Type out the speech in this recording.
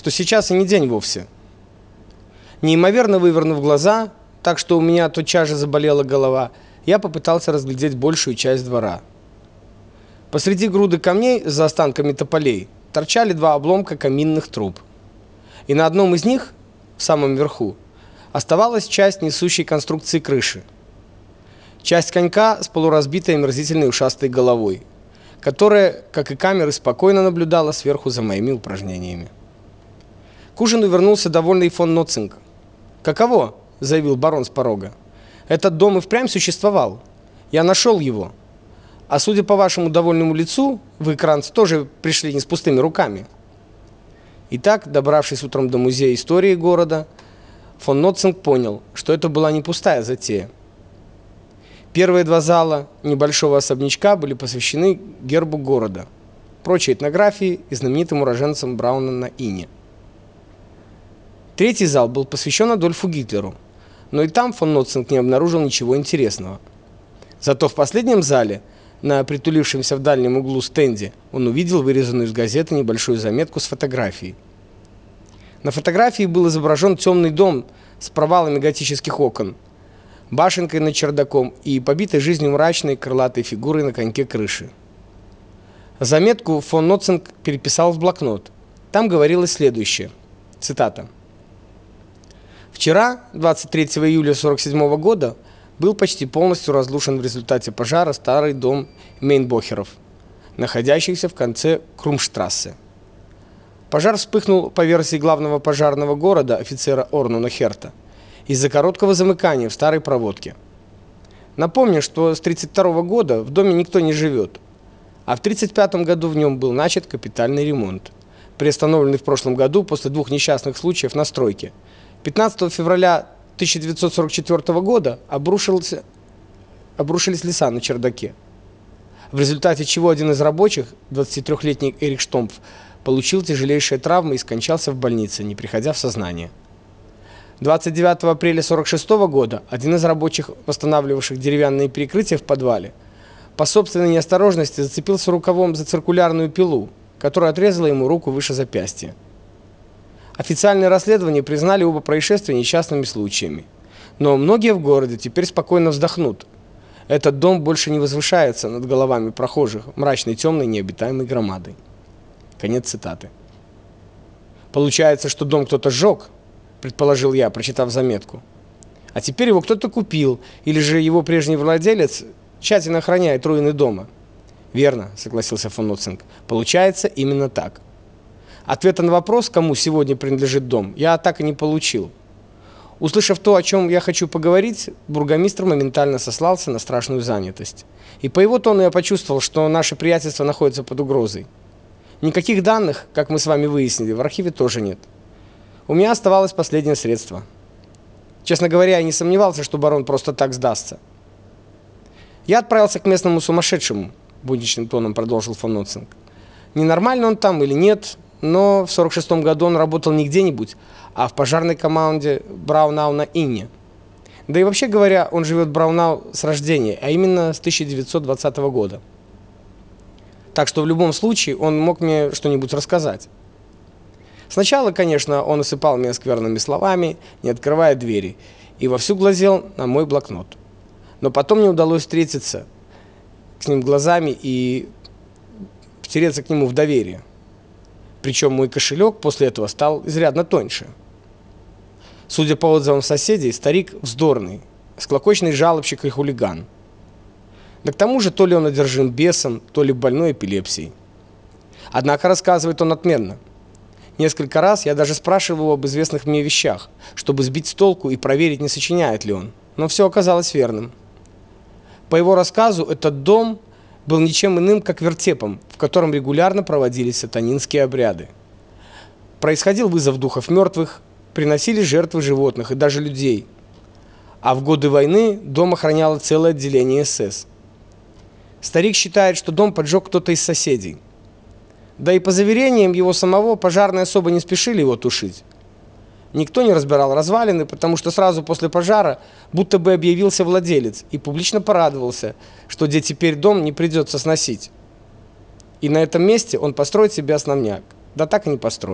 что сейчас и не день вовсе. Неимоверно вывернув глаза, так что у меня тотчас же заболела голова, я попытался разглядеть большую часть двора. Посреди груды камней за останками тополей торчали два обломка каминных труб. И на одном из них, в самом верху, оставалась часть несущей конструкции крыши. Часть конька с полуразбитой омерзительной ушастой головой, которая, как и камеры, спокойно наблюдала сверху за моими упражнениями. К ужину вернулся довольный фон Ноцинг. «Каково?» – заявил барон с порога. «Этот дом и впрямь существовал. Я нашел его. А судя по вашему довольному лицу, вы, Кранц, тоже пришли не с пустыми руками». Итак, добравшись утром до музея истории города, фон Ноцинг понял, что это была не пустая затея. Первые два зала небольшого особнячка были посвящены гербу города, прочие этнографии и знаменитым уроженцам Брауна на Ине. Третий зал был посвящен Адольфу Гитлеру, но и там фон Ноцинг не обнаружил ничего интересного. Зато в последнем зале, на притулившемся в дальнем углу стенде, он увидел вырезанную из газеты небольшую заметку с фотографией. На фотографии был изображен темный дом с провалами готических окон – башенкой над чердаком и побитой жизнью мрачной крылатой фигурой на коньке крыши. Заметку фон Ноцинг переписал в блокнот. Там говорилось следующее. Цитата. Вчера, 23 июля 47 года, был почти полностью разрушен в результате пожара старый дом Мейнбохеров, находящийся в конце Крумштрассе. Пожар вспыхнул по версии главного пожарного города офицера Орнуна Херта – из-за короткого замыкания в старой проводке. Напомню, что с 32 года в доме никто не живет, а в 35 году в нем был начат капитальный ремонт, приостановленный в прошлом году после двух несчастных случаев на стройке. 15 февраля 1944 года обрушился, обрушились леса на чердаке, в результате чего один из рабочих, 23-летний Эрик Штомпф, получил тяжелейшие травмы и скончался в больнице, не приходя в сознание. 29 апреля 46 года один из рабочих, восстанавливавших деревянные перекрытия в подвале, по собственной неосторожности зацепился рукавом за циркулярную пилу, которая отрезала ему руку выше запястья. Официальные расследования признали оба происшествия несчастными случаями. Но многие в городе теперь спокойно вздохнут. Этот дом больше не возвышается над головами прохожих мрачной темной необитаемой громадой. Конец цитаты. Получается, что дом кто-то сжег, предположил я, прочитав заметку. А теперь его кто-то купил, или же его прежний владелец тщательно охраняет руины дома. Верно, согласился фон Ноцинг. Получается именно так. Ответа на вопрос, кому сегодня принадлежит дом, я так и не получил. Услышав то, о чем я хочу поговорить, бургомистр моментально сослался на страшную занятость. И по его тону я почувствовал, что наше приятельство находится под угрозой. Никаких данных, как мы с вами выяснили, в архиве тоже нет. У меня оставалось последнее средство. Честно говоря, я не сомневался, что барон просто так сдастся. Я отправился к местному сумасшедшему, будничным тоном продолжил фон Ноцинг. Ненормально он там или нет, но в 46 году он работал не где-нибудь, а в пожарной команде Браунау на Инне. Да и вообще говоря, он живет Браунау с рождения, а именно с 1920 года. Так что в любом случае он мог мне что-нибудь рассказать. Сначала, конечно, он осыпал меня скверными словами, не открывая двери, и вовсю глазел на мой блокнот. Но потом мне удалось встретиться с ним глазами и втереться к нему в доверие. Причем мой кошелек после этого стал изрядно тоньше. Судя по отзывам соседей, старик вздорный, склокочный жалобщик и хулиган. Да к тому же то ли он одержим бесом, то ли больной эпилепсией. Однако рассказывает он отменно – Несколько раз я даже спрашивал его об известных мне вещах, чтобы сбить с толку и проверить, не сочиняет ли он. Но все оказалось верным. По его рассказу, этот дом был ничем иным, как вертепом, в котором регулярно проводились сатанинские обряды. Происходил вызов духов мертвых, приносили жертвы животных и даже людей. А в годы войны дом охраняло целое отделение СС. Старик считает, что дом поджег кто-то из соседей. Да и по заверениям его самого пожарные особо не спешили его тушить. Никто не разбирал развалины, потому что сразу после пожара будто бы объявился владелец и публично порадовался, что где теперь дом не придется сносить. И на этом месте он построит себе основняк. Да так и не построил.